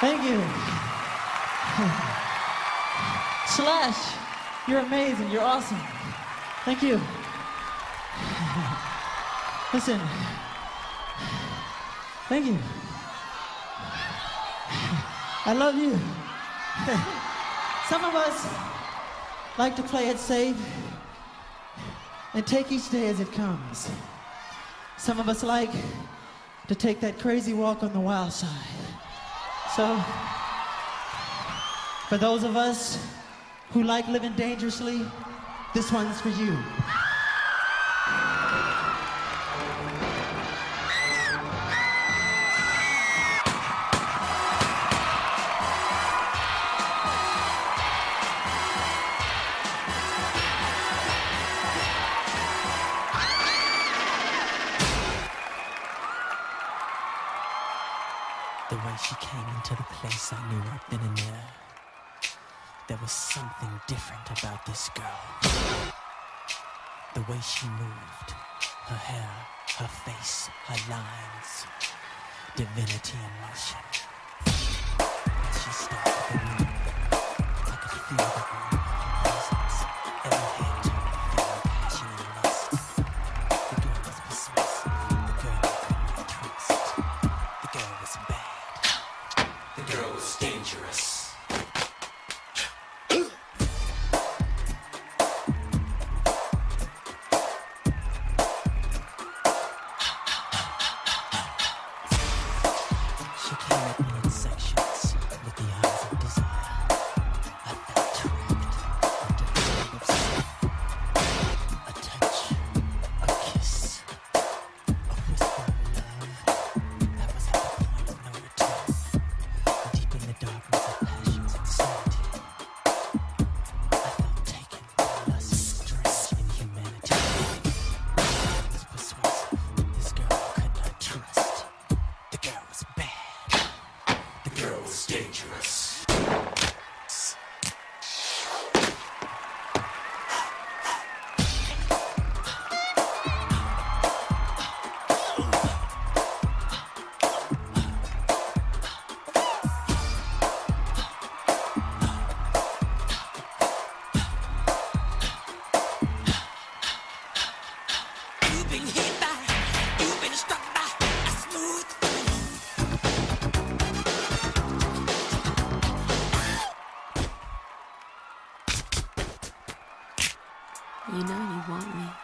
Thank you. Slash, you're amazing. You're awesome. Thank you. Listen. Thank you. I love you. Some of us like to play it safe and take each day as it comes. Some of us like to take that crazy walk on the wild side. So, for those of us who like living dangerously, this one's for you. The way she came into the place, I knew right then and there. Was something different about this girl. The way she moved, her hair, her face, her lines, divinity in motion. She started the room, I could feel the room, You know you want me.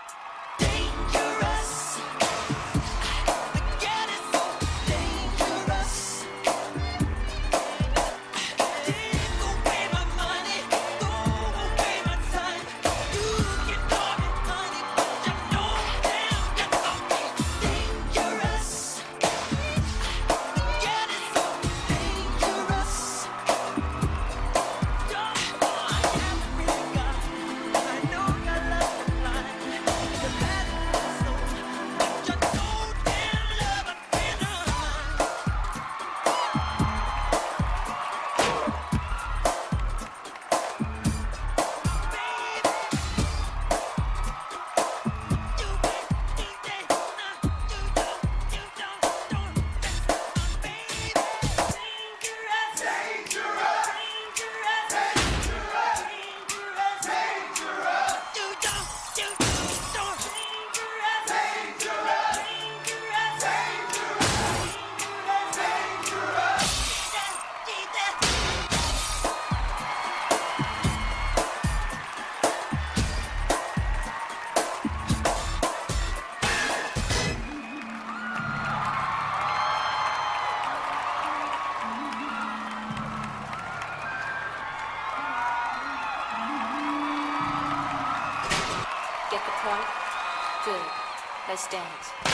Point? Good. Let's dance.